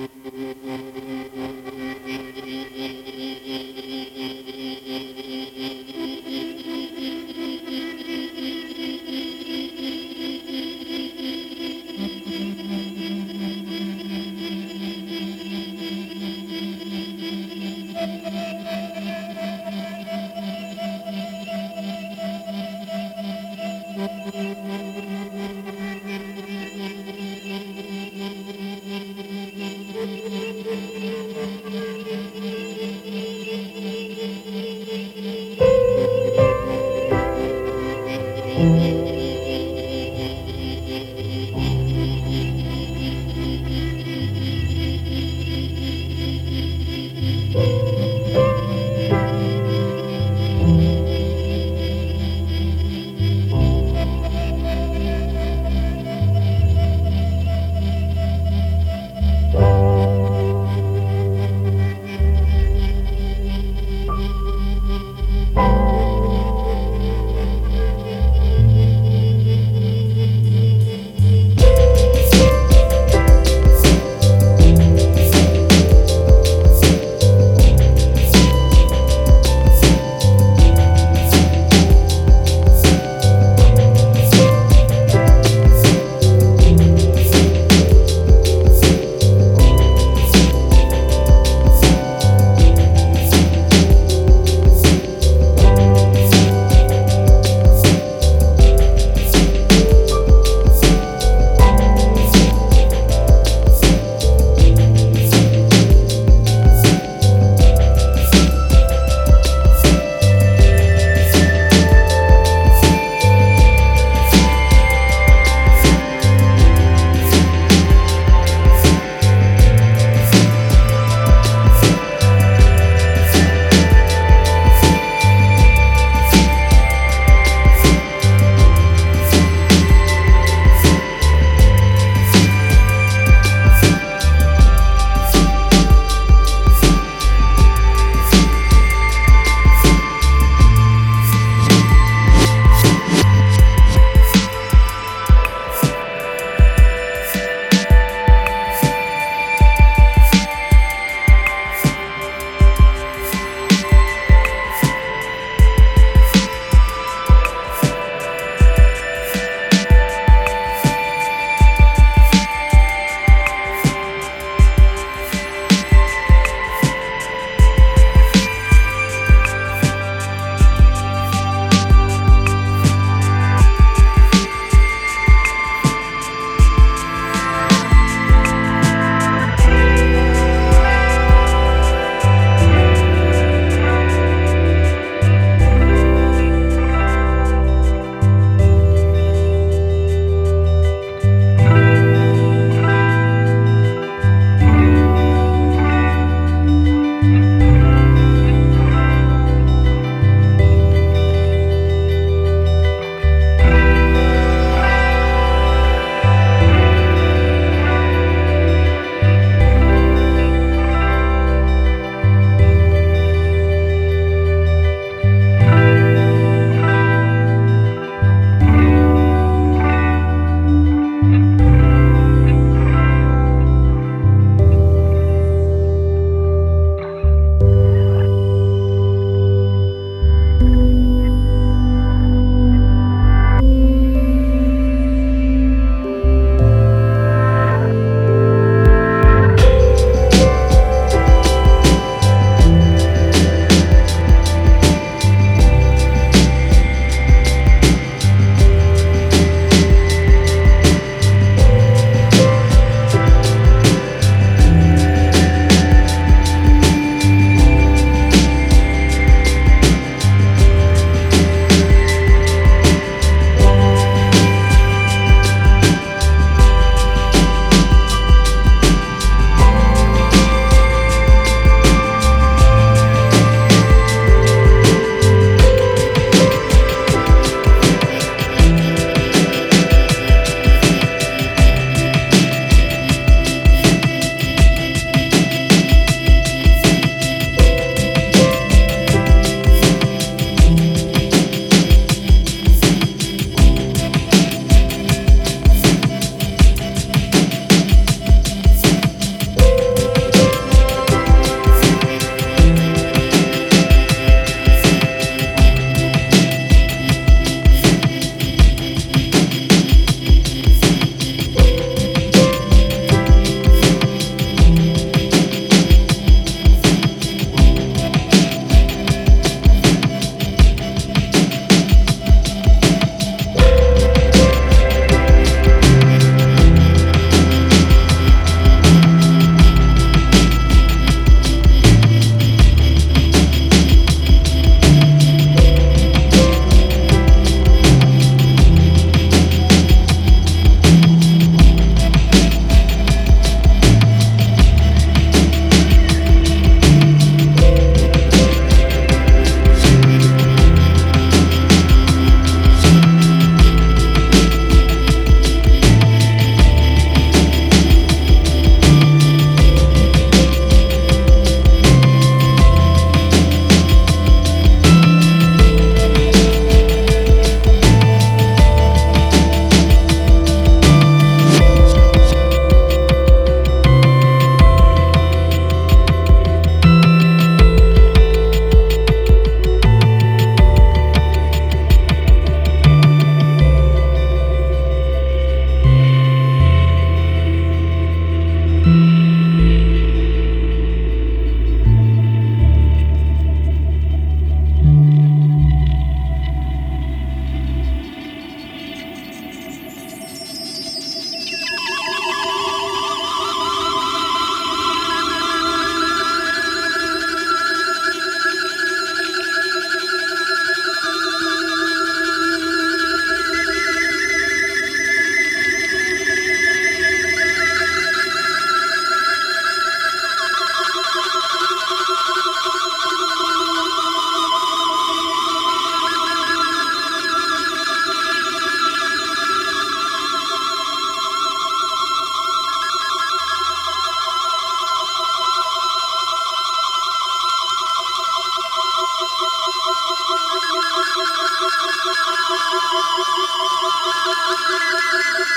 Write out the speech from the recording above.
Mm-hmm. ¡Gracias!